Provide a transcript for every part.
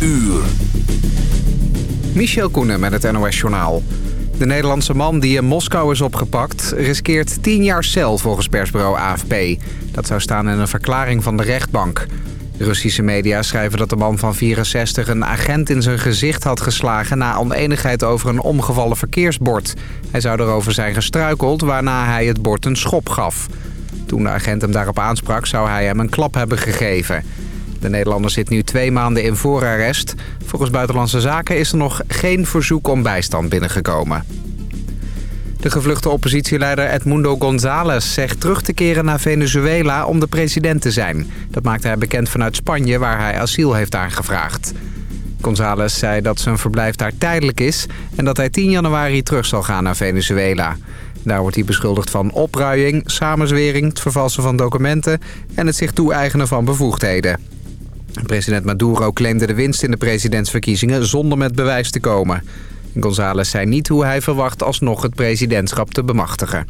uur. Michel Koenen met het NOS-journaal. De Nederlandse man die in Moskou is opgepakt... riskeert 10 jaar cel volgens persbureau AFP. Dat zou staan in een verklaring van de rechtbank. Russische media schrijven dat de man van 64 een agent in zijn gezicht had geslagen... na oneenigheid over een omgevallen verkeersbord. Hij zou erover zijn gestruikeld, waarna hij het bord een schop gaf. Toen de agent hem daarop aansprak, zou hij hem een klap hebben gegeven... De Nederlander zit nu twee maanden in voorarrest. Volgens Buitenlandse Zaken is er nog geen verzoek om bijstand binnengekomen. De gevluchte oppositieleider Edmundo González zegt terug te keren naar Venezuela om de president te zijn. Dat maakte hij bekend vanuit Spanje waar hij asiel heeft aangevraagd. González zei dat zijn verblijf daar tijdelijk is en dat hij 10 januari terug zal gaan naar Venezuela. Daar wordt hij beschuldigd van opruiing, samenzwering, het vervalsen van documenten en het zich toe-eigenen van bevoegdheden. President Maduro claimde de winst in de presidentsverkiezingen zonder met bewijs te komen. González zei niet hoe hij verwacht alsnog het presidentschap te bemachtigen.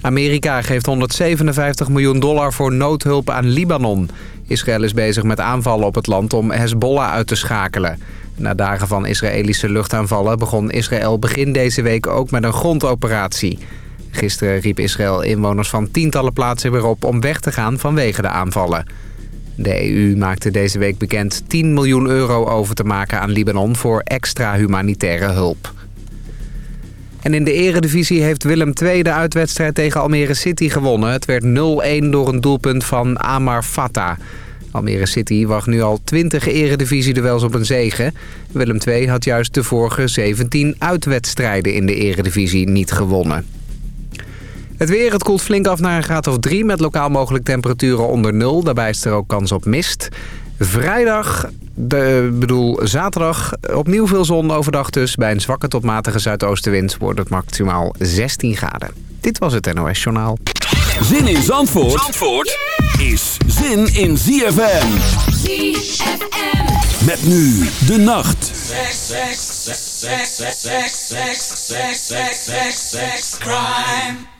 Amerika geeft 157 miljoen dollar voor noodhulp aan Libanon. Israël is bezig met aanvallen op het land om Hezbollah uit te schakelen. Na dagen van Israëlische luchtaanvallen begon Israël begin deze week ook met een grondoperatie. Gisteren riep Israël inwoners van tientallen plaatsen weer op om weg te gaan vanwege de aanvallen. De EU maakte deze week bekend 10 miljoen euro over te maken aan Libanon voor extra humanitaire hulp. En in de eredivisie heeft Willem II de uitwedstrijd tegen Almere City gewonnen. Het werd 0-1 door een doelpunt van Amar Fata. Almere City wacht nu al 20 eredivisie-duels op een zege. Willem II had juist de vorige 17 uitwedstrijden in de eredivisie niet gewonnen. Het weer, het koelt flink af naar een graad of 3 met lokaal mogelijk temperaturen onder nul. Daarbij is er ook kans op mist. Vrijdag, de, bedoel zaterdag, opnieuw veel zon overdag dus. Bij een zwakke tot matige zuidoostenwind wordt het maximaal 16 graden. Dit was het NOS Journaal. Zin in Zandvoort, Zandvoort is zin in ZFM. ZFM. Met nu de nacht. crime.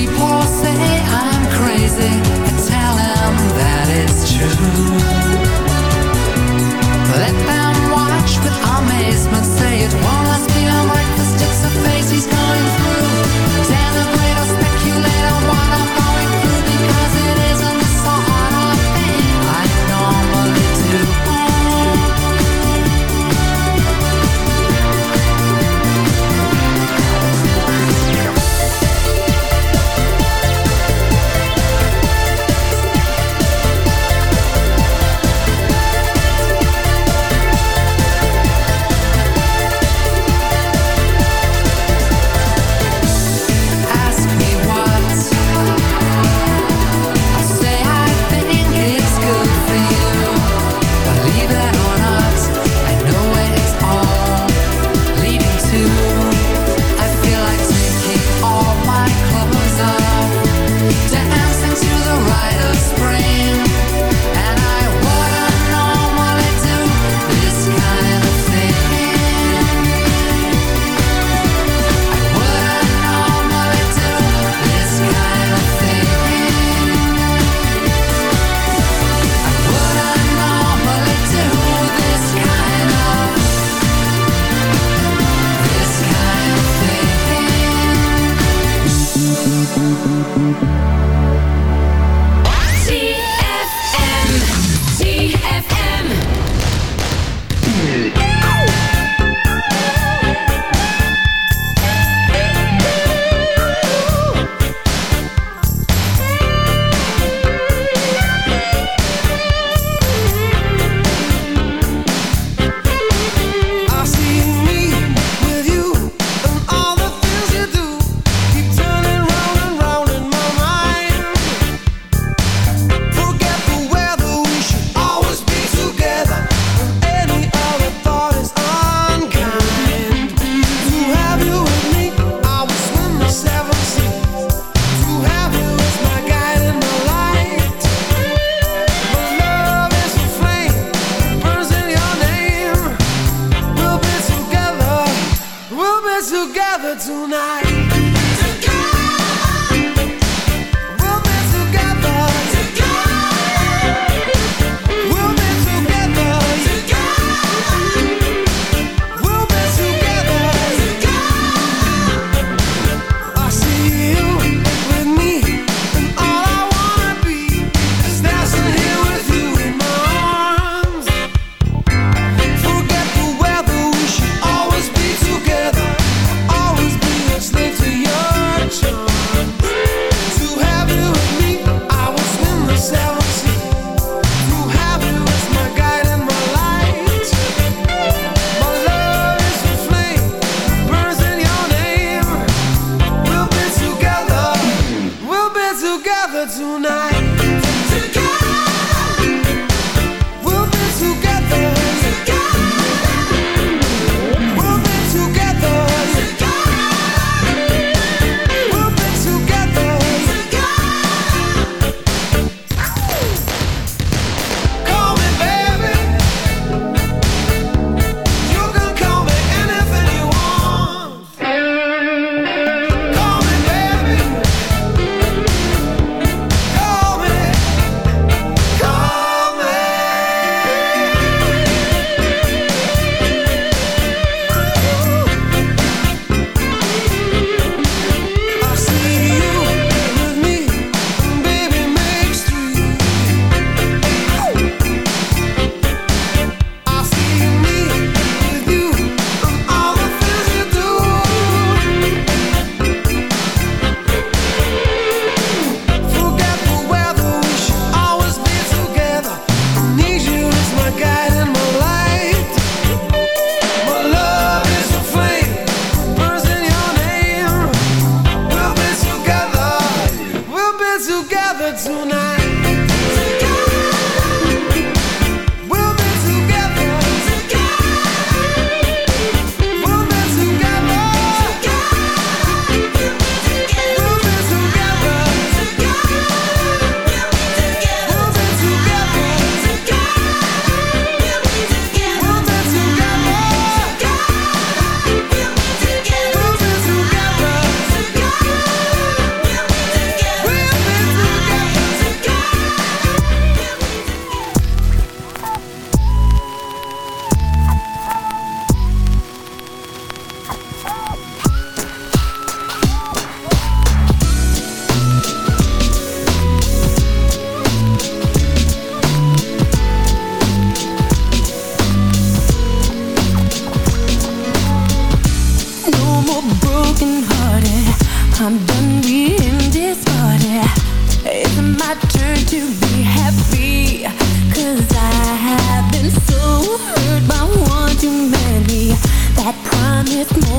People say I'm crazy, I tell them that it's true. Let them watch with amazement, say it won't. That promise.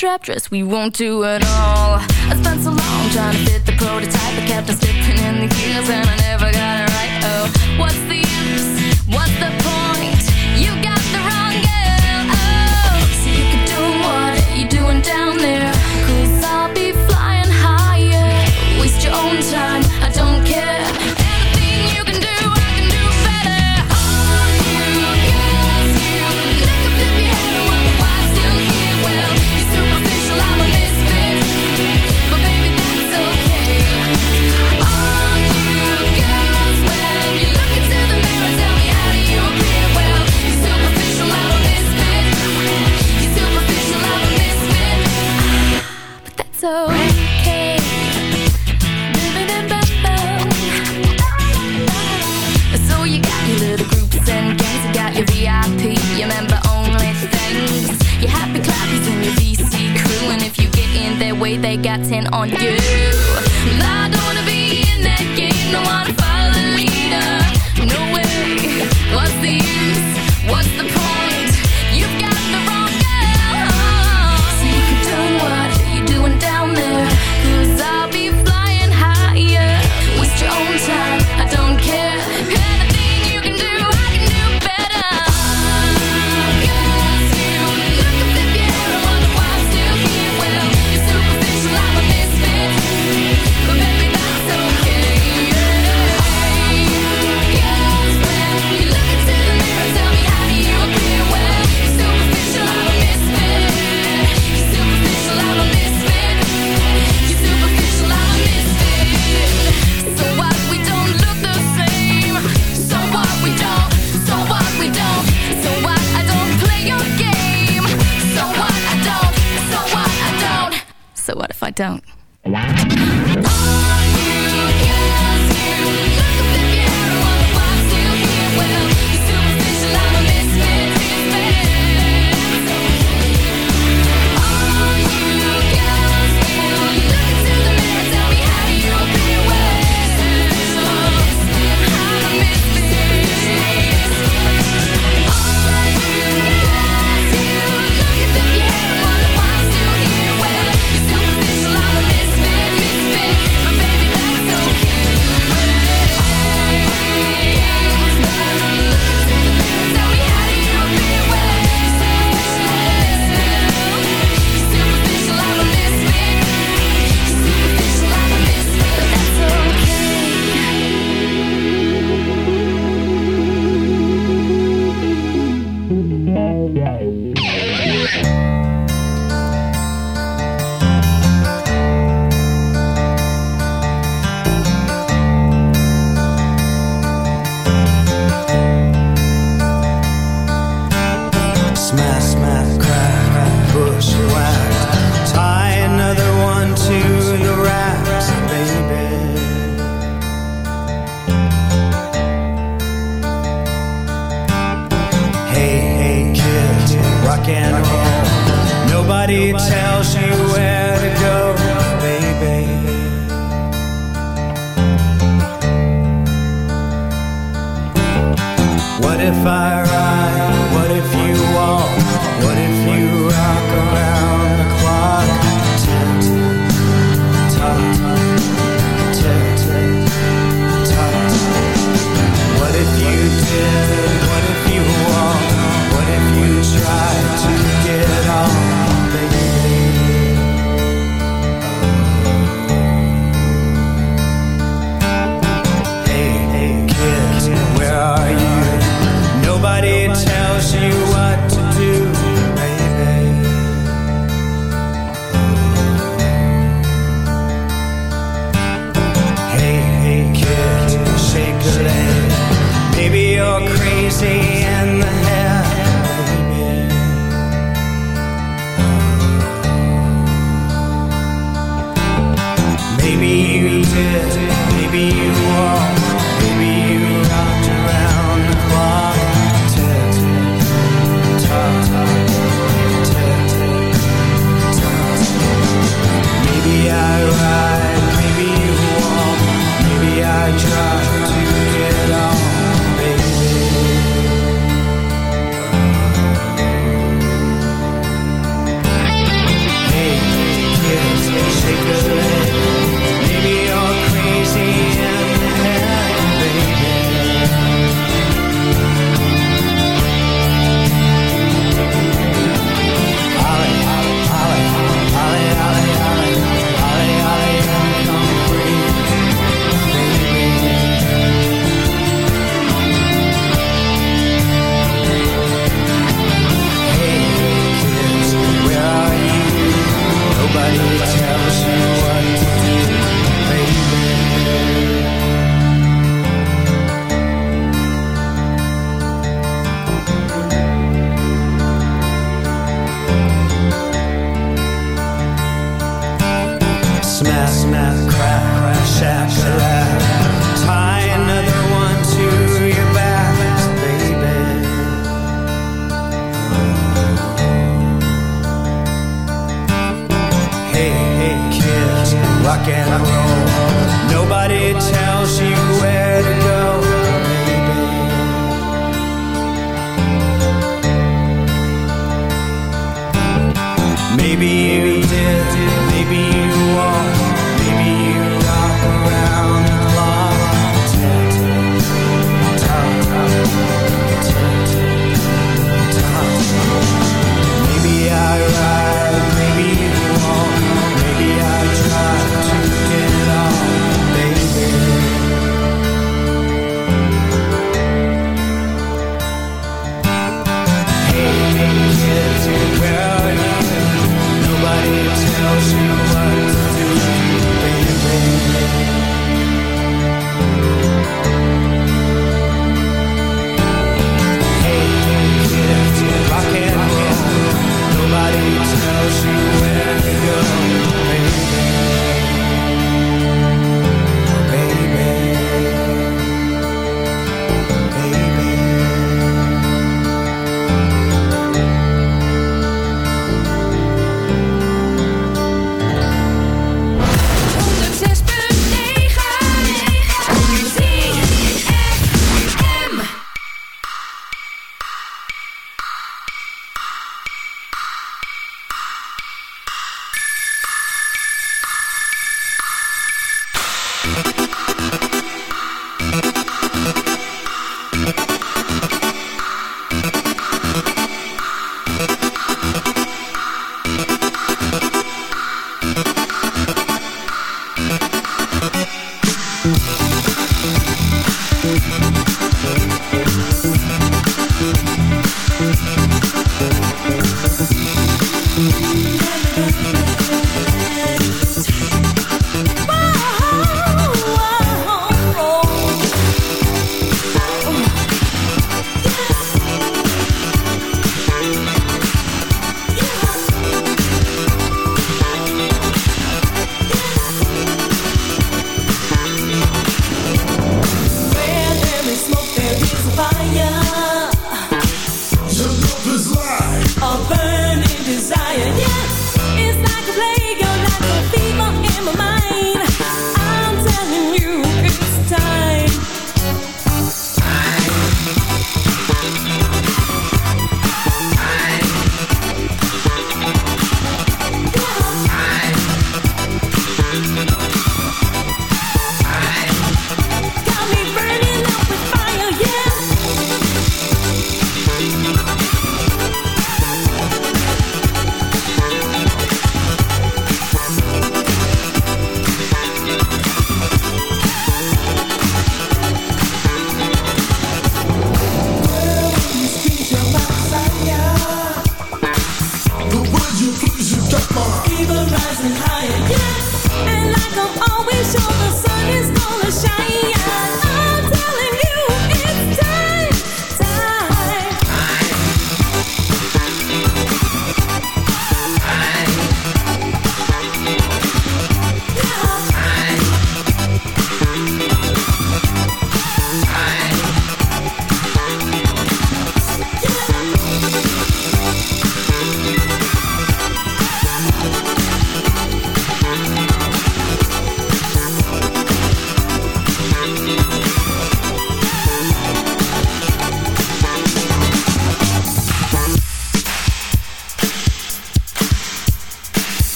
trap dress, we won't do it all. I spent so long trying to fit the prototype, I kept on slipping in the heels, and I never don't.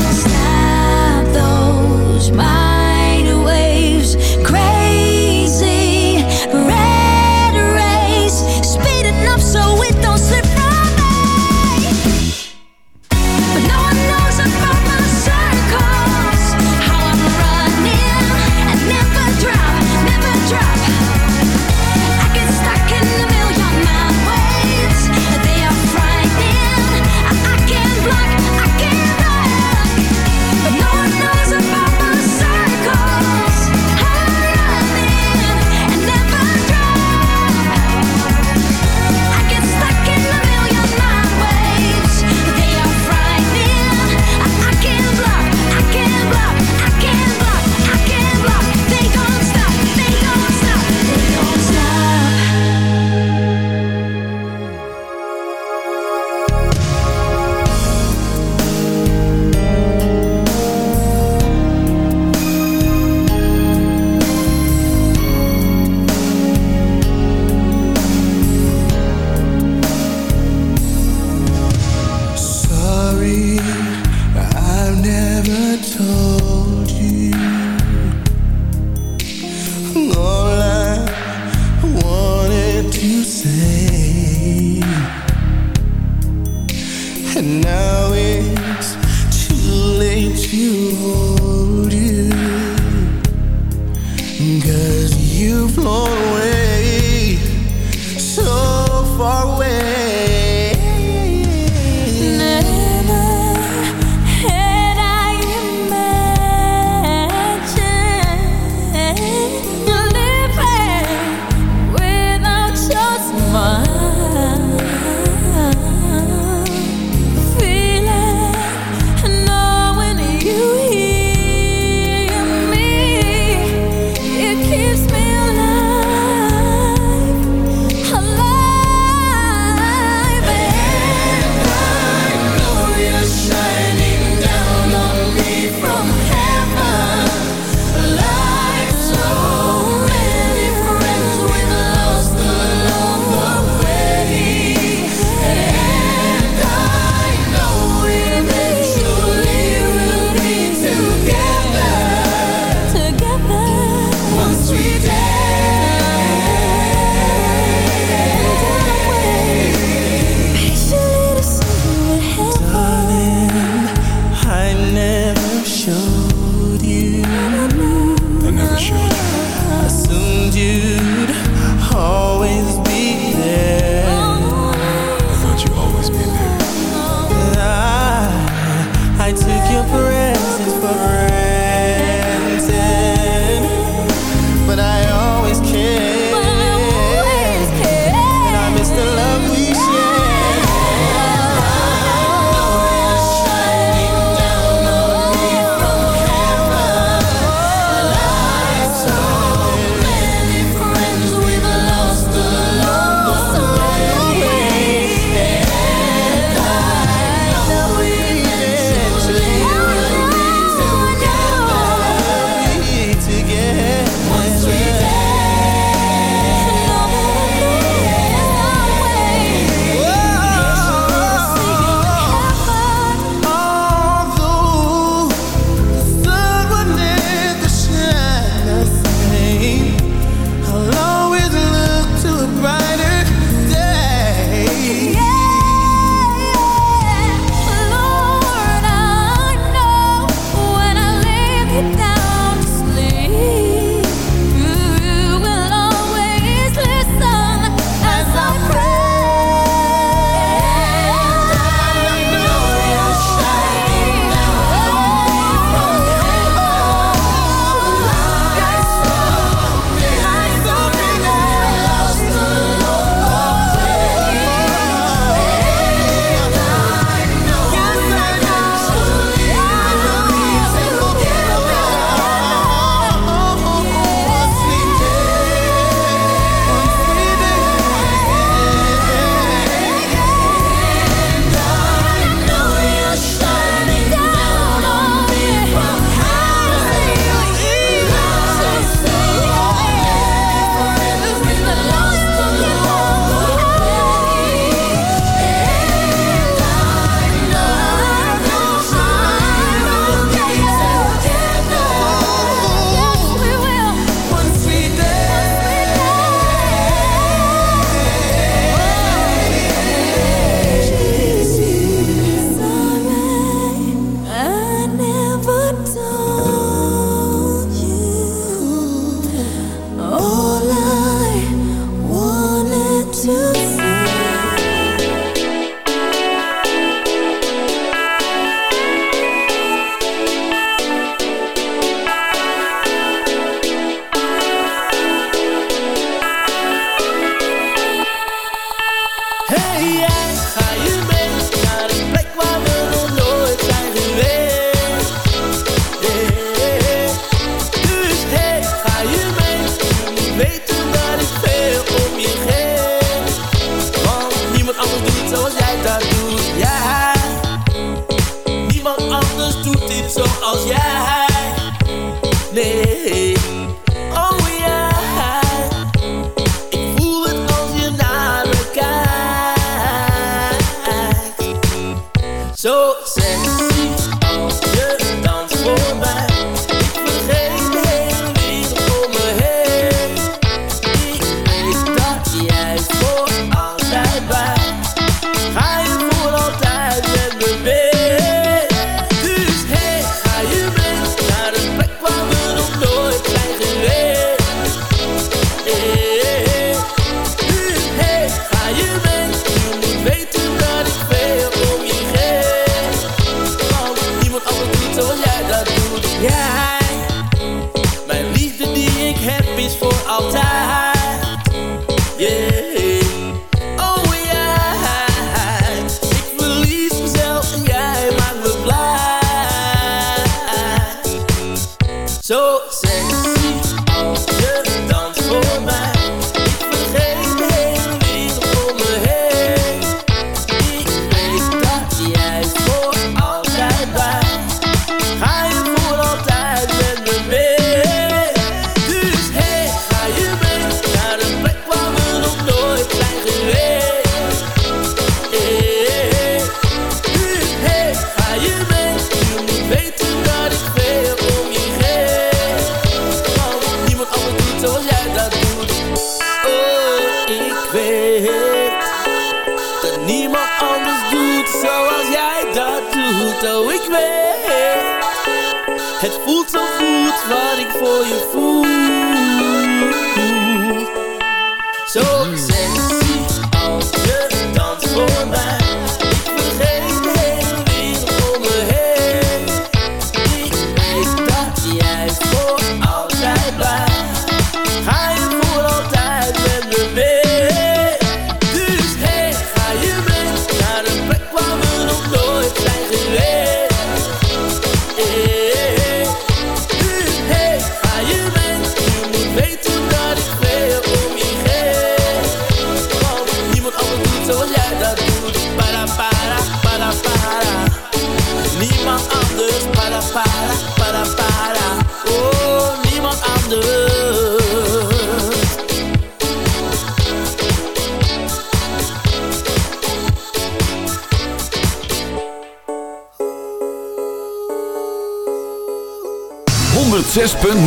Stop those miles.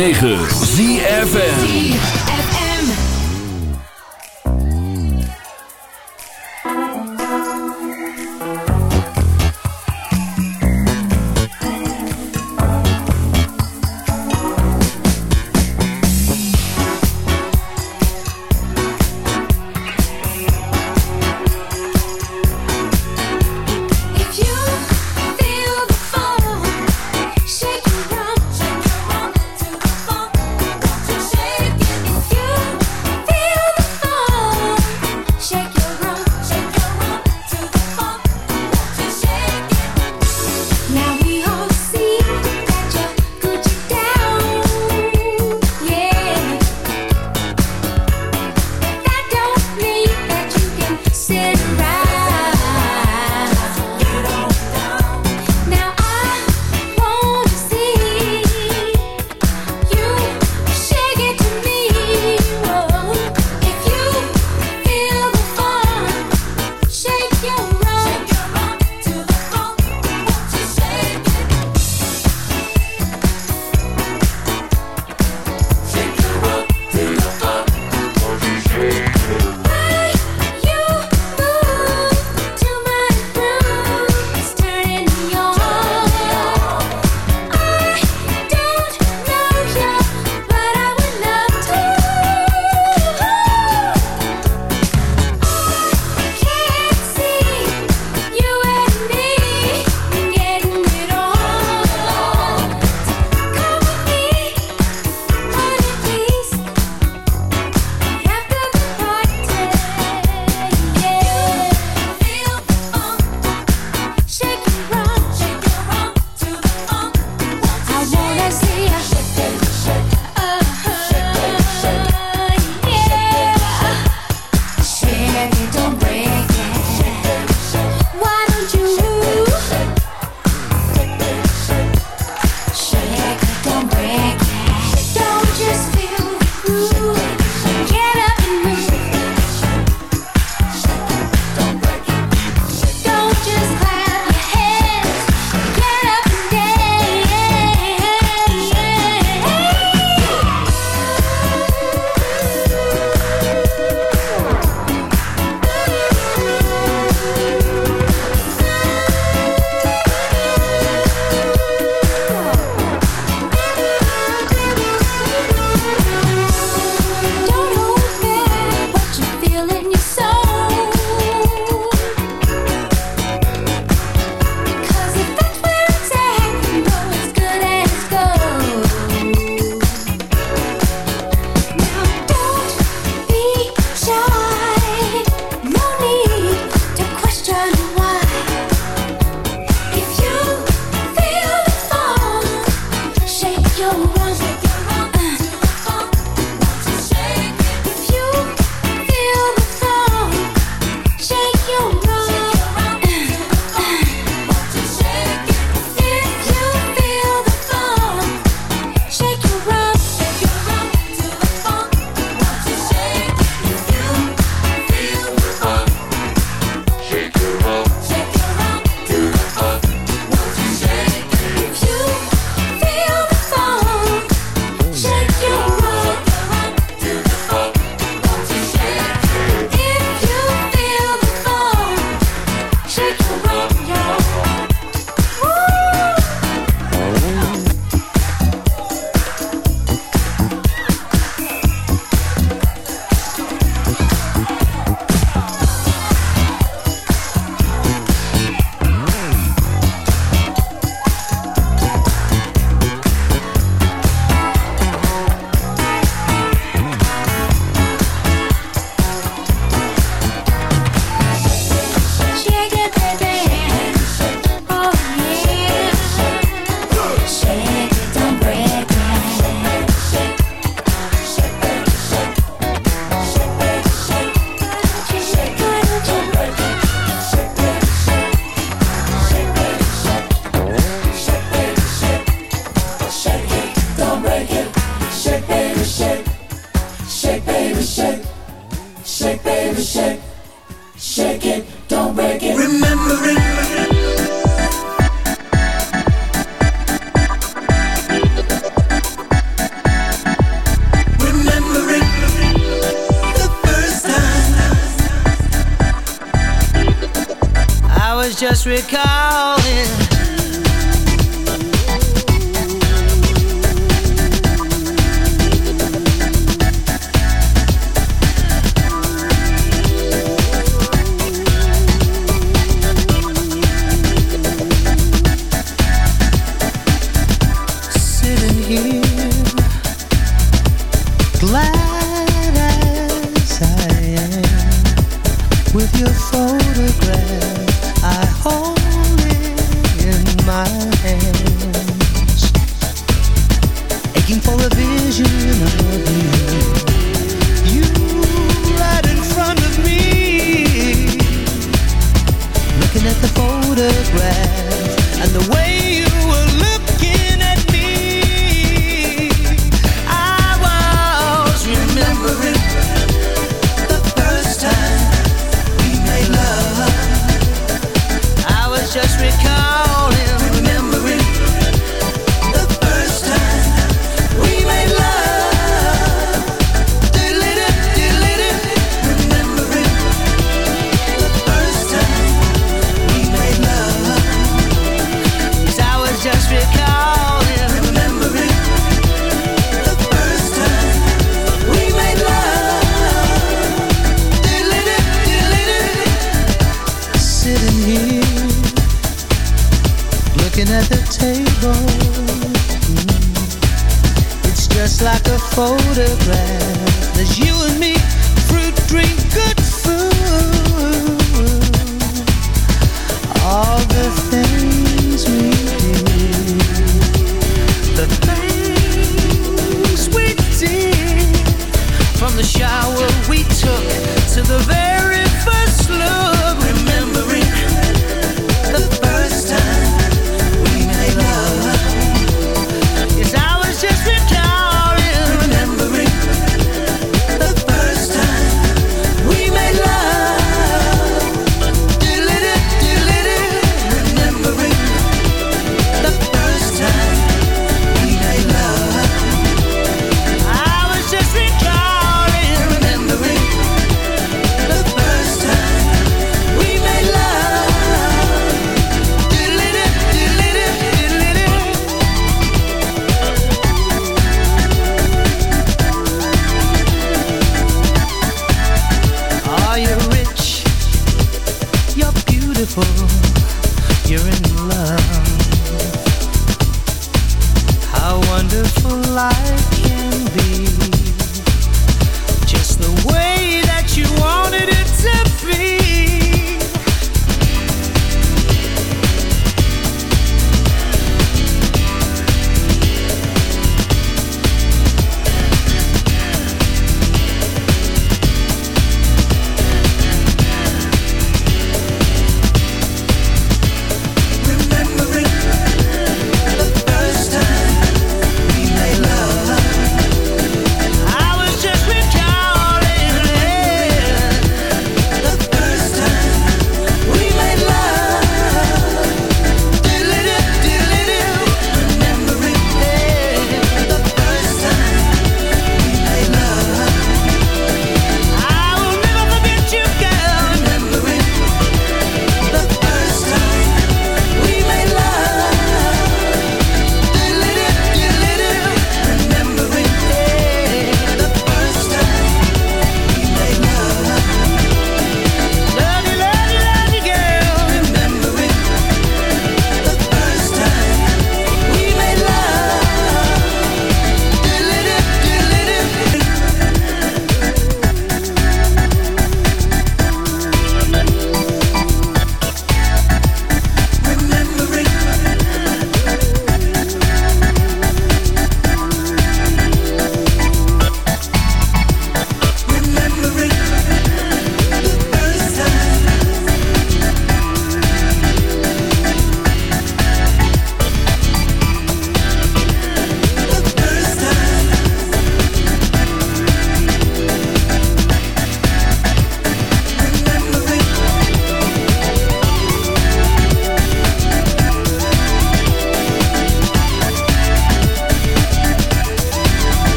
9.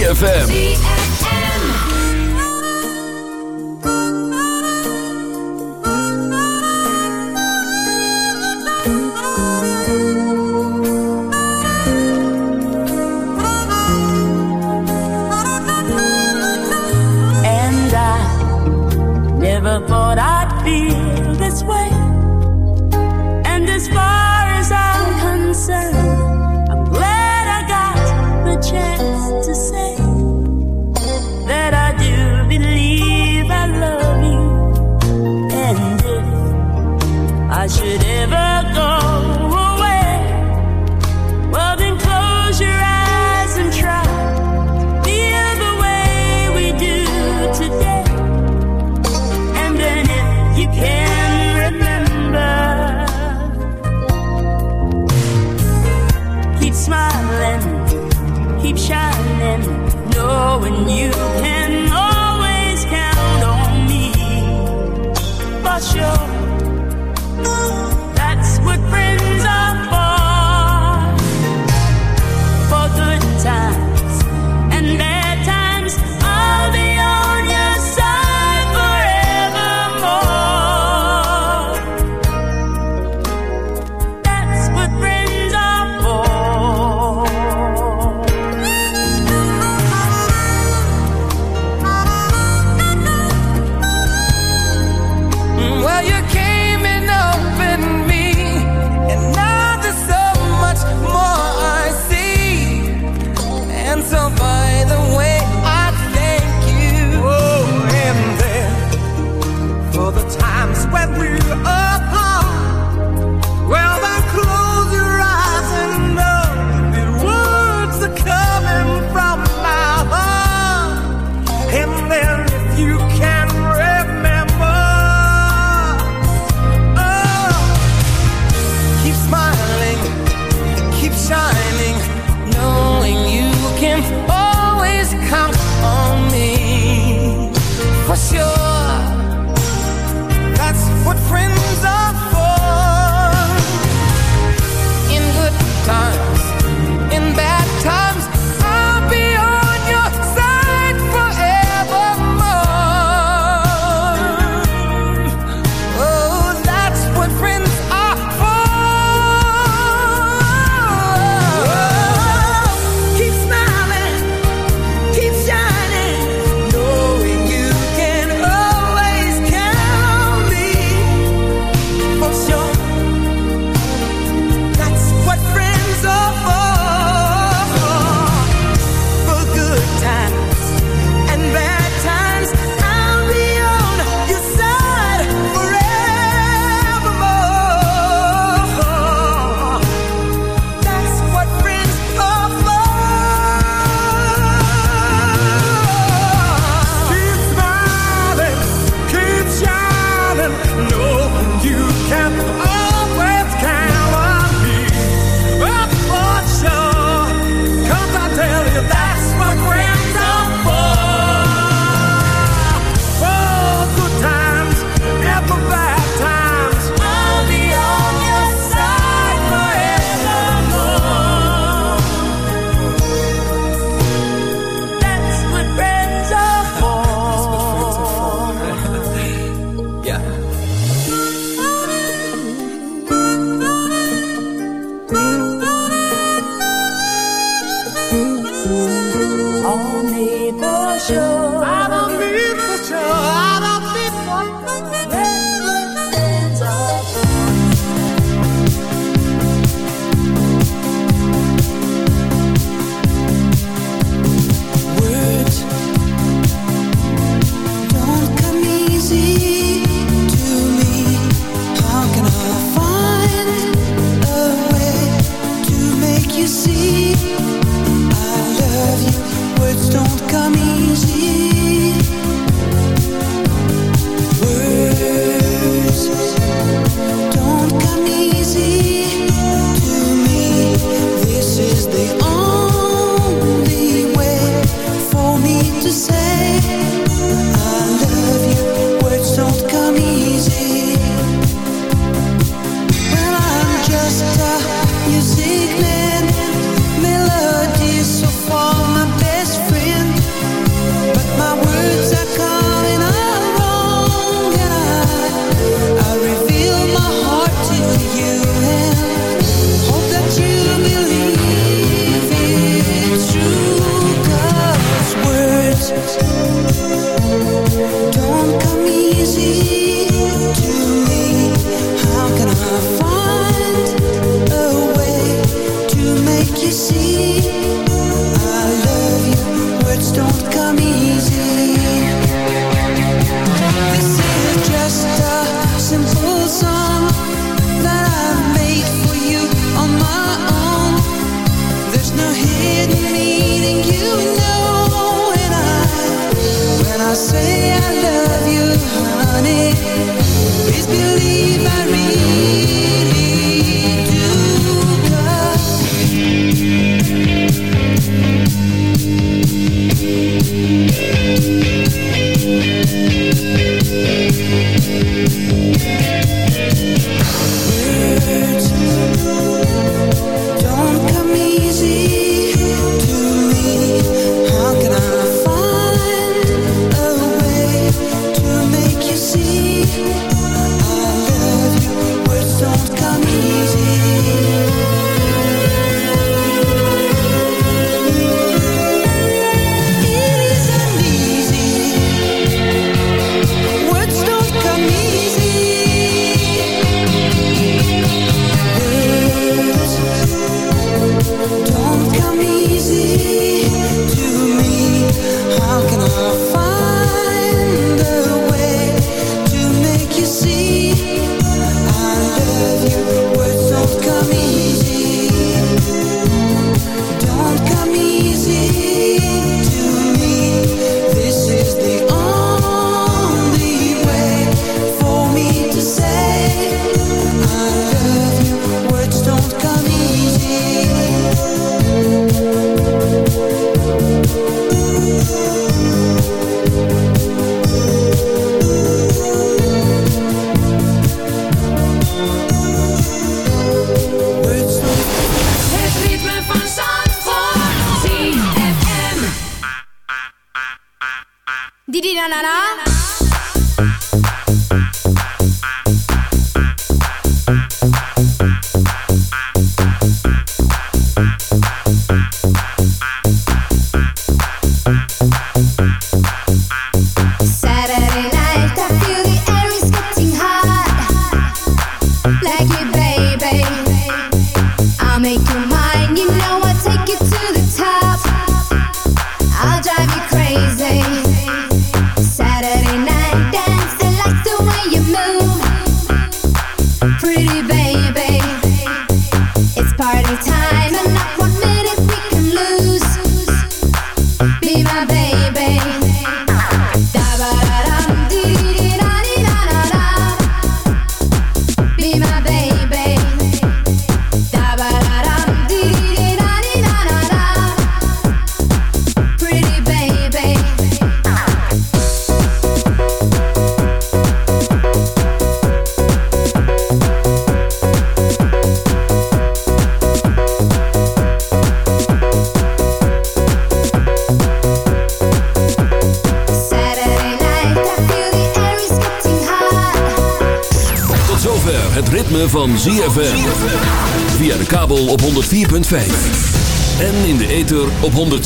ZFM.